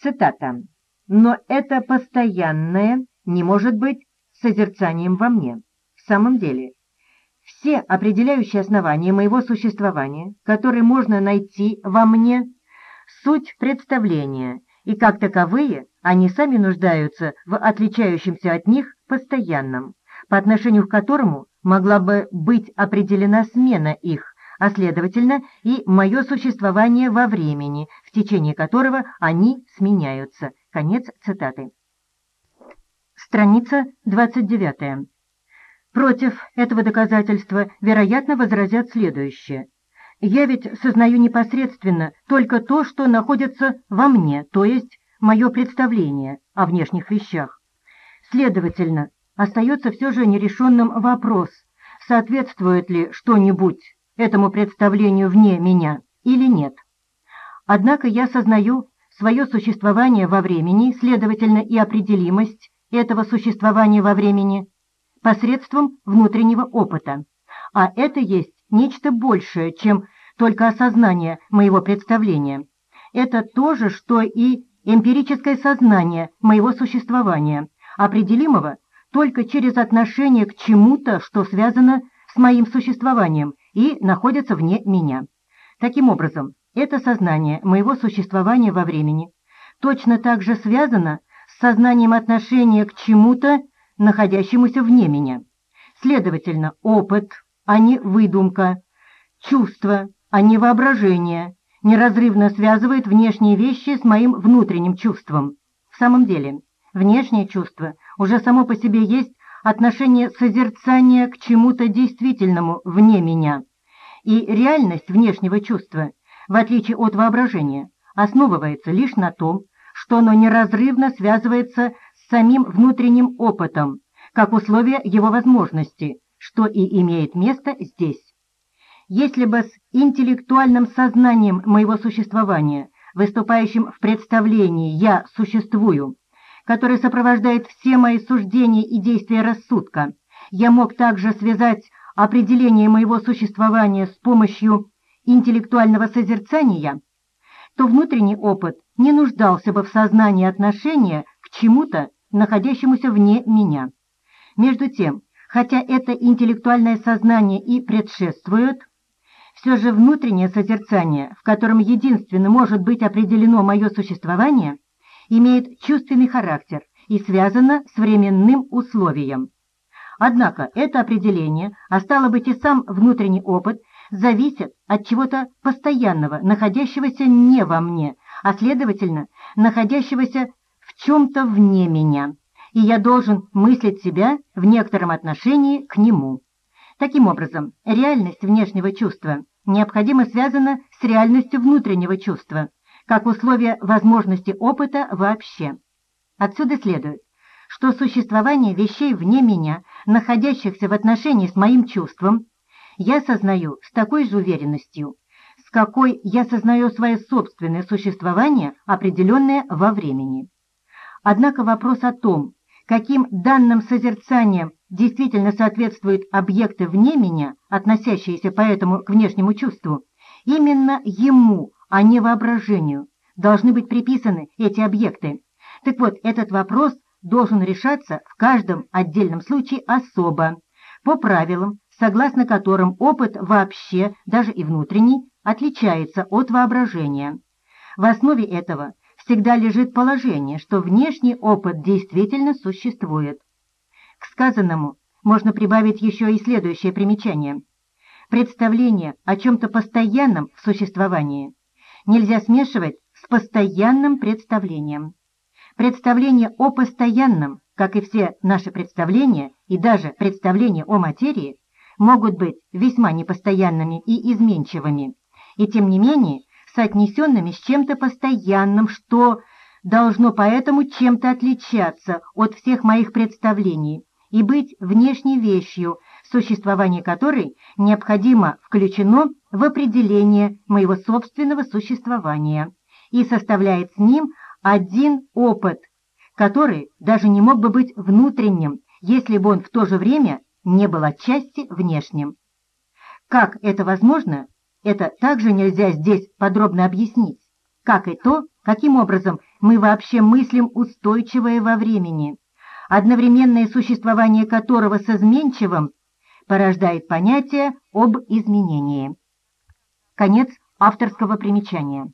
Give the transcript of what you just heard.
Цитата. «Но это постоянное не может быть созерцанием во мне. В самом деле, все определяющие основания моего существования, которые можно найти во мне, суть представления, и как таковые они сами нуждаются в отличающемся от них постоянном, по отношению к которому могла бы быть определена смена их, а следовательно и мое существование во времени, в течение которого они сменяются. Конец цитаты. Страница 29. Против этого доказательства, вероятно, возразят следующее. Я ведь сознаю непосредственно только то, что находится во мне, то есть мое представление о внешних вещах. Следовательно, остается все же нерешенным вопрос, соответствует ли что-нибудь этому представлению вне меня или нет. Однако я сознаю свое существование во времени, следовательно, и определимость этого существования во времени посредством внутреннего опыта, а это есть нечто большее, чем только осознание моего представления. Это то же, что и эмпирическое сознание моего существования, определимого только через отношение к чему-то, что связано с моим существованием и находится вне меня. Таким образом, это сознание моего существования во времени точно так же связано с сознанием отношения к чему-то, находящемуся вне меня. Следовательно, опыт, а не выдумка, чувство, а не воображение, неразрывно связывает внешние вещи с моим внутренним чувством. В самом деле, внешнее чувство уже само по себе есть отношение созерцания к чему-то действительному вне меня. И реальность внешнего чувства, в отличие от воображения, основывается лишь на том, что оно неразрывно связывается с самим внутренним опытом, как условие его возможности, что и имеет место здесь. Если бы с интеллектуальным сознанием моего существования, выступающим в представлении «я существую», который сопровождает все мои суждения и действия рассудка, я мог также связать определение моего существования с помощью интеллектуального созерцания, то внутренний опыт не нуждался бы в сознании отношения к чему-то, находящемуся вне меня. Между тем, хотя это интеллектуальное сознание и предшествует, все же внутреннее созерцание, в котором единственно может быть определено мое существование, имеет чувственный характер и связано с временным условием. Однако это определение, а стало быть и сам внутренний опыт, зависит от чего-то постоянного, находящегося не во мне, а следовательно, находящегося в чем-то вне меня, и я должен мыслить себя в некотором отношении к нему. Таким образом, реальность внешнего чувства необходимо связана с реальностью внутреннего чувства, как условие возможности опыта вообще. Отсюда следует, что существование вещей вне меня, находящихся в отношении с моим чувством, я сознаю с такой же уверенностью, с какой я сознаю свое собственное существование, определенное во времени. Однако вопрос о том, каким данным созерцанием действительно соответствуют объекты вне меня, относящиеся поэтому к внешнему чувству, именно ему, а не воображению, должны быть приписаны эти объекты. Так вот, этот вопрос должен решаться в каждом отдельном случае особо, по правилам, согласно которым опыт вообще, даже и внутренний, отличается от воображения. В основе этого всегда лежит положение, что внешний опыт действительно существует. К сказанному можно прибавить еще и следующее примечание. Представление о чем-то постоянном в существовании нельзя смешивать с постоянным представлением. Представление о постоянном, как и все наши представления, и даже представления о материи, могут быть весьма непостоянными и изменчивыми, и тем не менее соотнесенными с чем-то постоянным, что должно поэтому чем-то отличаться от всех моих представлений и быть внешней вещью, существование которой необходимо включено в определение моего собственного существования и составляет с ним один опыт, который даже не мог бы быть внутренним, если бы он в то же время не был отчасти внешним. Как это возможно, это также нельзя здесь подробно объяснить, как и то, каким образом мы вообще мыслим устойчивое во времени, одновременное существование которого с изменчивым порождает понятие об изменении. Конец авторского примечания.